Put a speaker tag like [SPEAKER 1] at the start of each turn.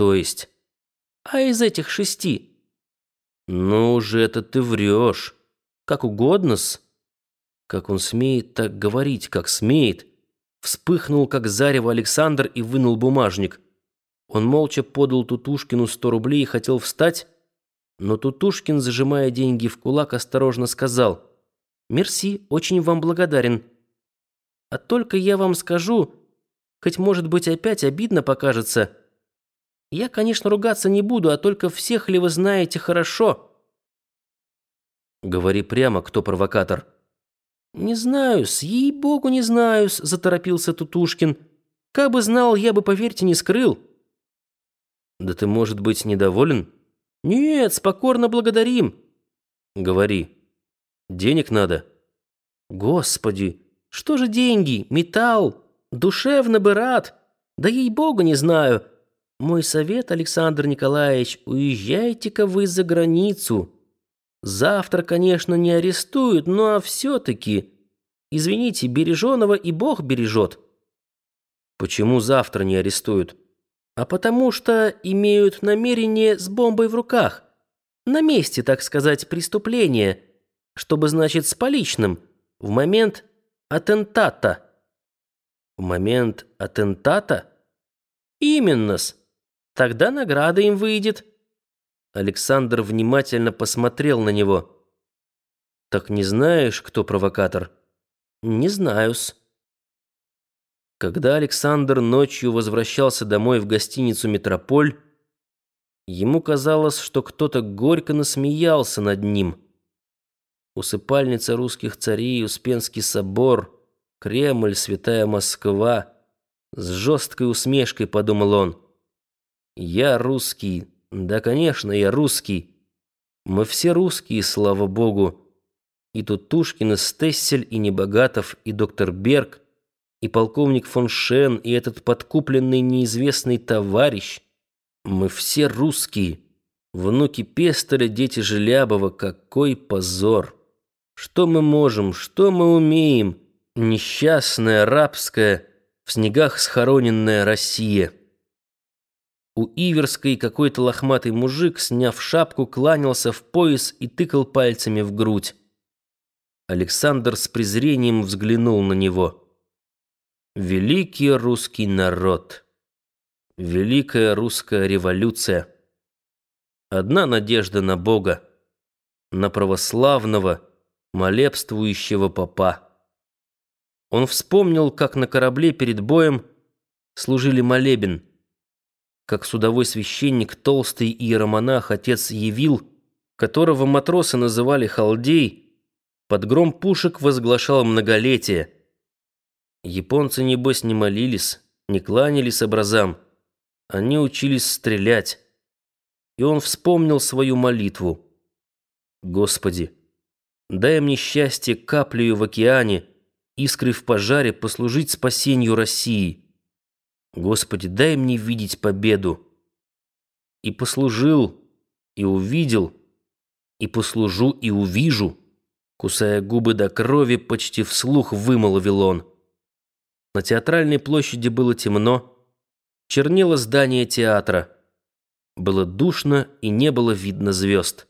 [SPEAKER 1] То есть?
[SPEAKER 2] А из этих шести?
[SPEAKER 1] Ну уже это ты врешь. Как угодно-с. Как он смеет так говорить, как смеет. Вспыхнул, как зарево Александр и вынул бумажник. Он молча подал Тутушкину сто рублей и хотел встать, но Тутушкин, зажимая деньги в кулак, осторожно сказал «Мерси, очень вам благодарен. А только я вам скажу, хоть, может быть, опять обидно покажется, я, конечно, ругаться не буду, а только всех ли вы знаете хорошо?» «Говори прямо, кто провокатор».
[SPEAKER 2] «Не знаю, с ей-богу не знаю заторопился Тутушкин. «Как бы знал, я бы, поверьте, не скрыл».
[SPEAKER 1] «Да ты, может быть, недоволен?»
[SPEAKER 2] «Нет, спокойно благодарим».
[SPEAKER 1] «Говори. Денег надо?»
[SPEAKER 2] «Господи, что же деньги? Металл? Душевно бы рад. Да ей-богу не знаю. Мой совет, Александр Николаевич, уезжайте-ка вы за границу. Завтра, конечно, не арестуют, но а все-таки... Извините, береженого и Бог бережет».
[SPEAKER 1] «Почему завтра не арестуют?»
[SPEAKER 2] а потому что имеют намерение с бомбой в руках. На месте, так сказать, преступления, чтобы, значит, с поличным, в момент атентата.
[SPEAKER 1] В момент атентата?
[SPEAKER 2] Именно-с. Тогда награда им выйдет.
[SPEAKER 1] Александр внимательно посмотрел на него. Так не знаешь, кто провокатор?
[SPEAKER 2] Не знаю-с.
[SPEAKER 1] Когда Александр ночью возвращался домой в гостиницу «Метрополь», ему казалось, что кто-то горько насмеялся над ним. Усыпальница русских царей, Успенский собор, Кремль, Святая Москва. С жесткой усмешкой подумал он. «Я русский. Да, конечно, я русский. Мы все русские, слава богу. И тут Тушкин, и Стессель, и Небогатов, и доктор Берг — и полковник фон Шен, и этот подкупленный неизвестный товарищ. Мы все русские. Внуки Пестоля, дети Желябова. Какой позор! Что мы можем, что мы умеем? Несчастная, рабская, в снегах схороненная Россия. У Иверской какой-то лохматый мужик, сняв шапку, кланялся в пояс и тыкал пальцами в грудь. Александр с презрением взглянул на него. Великий русский народ. Великая русская революция. Одна надежда на Бога, на православного, молебствующего попа. Он вспомнил, как на корабле перед боем служили молебен, как судовой священник, толстый иеромонах, отец Явил, которого матросы называли халдей, под гром пушек возглашал многолетие – Японцы, небось, не молились, не кланялись образам. Они учились стрелять. И он вспомнил свою молитву. «Господи, дай мне счастье каплею в океане, искры в пожаре послужить спасению России. Господи, дай мне видеть победу». И послужил, и увидел, и послужу, и увижу. Кусая губы до крови, почти вслух вымолвил он. На театральной площади было темно, чернело здание театра. Было душно и не было видно звезд.